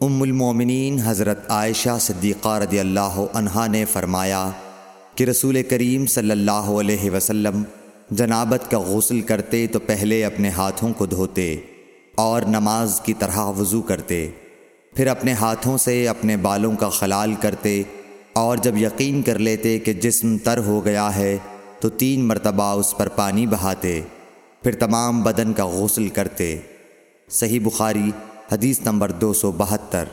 ام المومنین حضرت عائشہ صدیقہ رضی اللہ عنہا نے فرمایا کہ رسول کریم صلی اللہ علیہ وسلم جنابت کا غسل کرتے تو پہلے اپنے ہاتھوں کو دھوتے اور نماز کی طرح وضو کرتے، پھر اپنے ہاتھوں سے اپنے بالوں کا خلال کرتے اور جب یقین کر لیتے کہ جسم تر ہو گیا ہے تو تین مرتبہ اس پر پانی بہاتے، پھر تمام بدن کا غسل کرتے۔ صحیح بخاری حدیث نمبر دو سو بہتر۔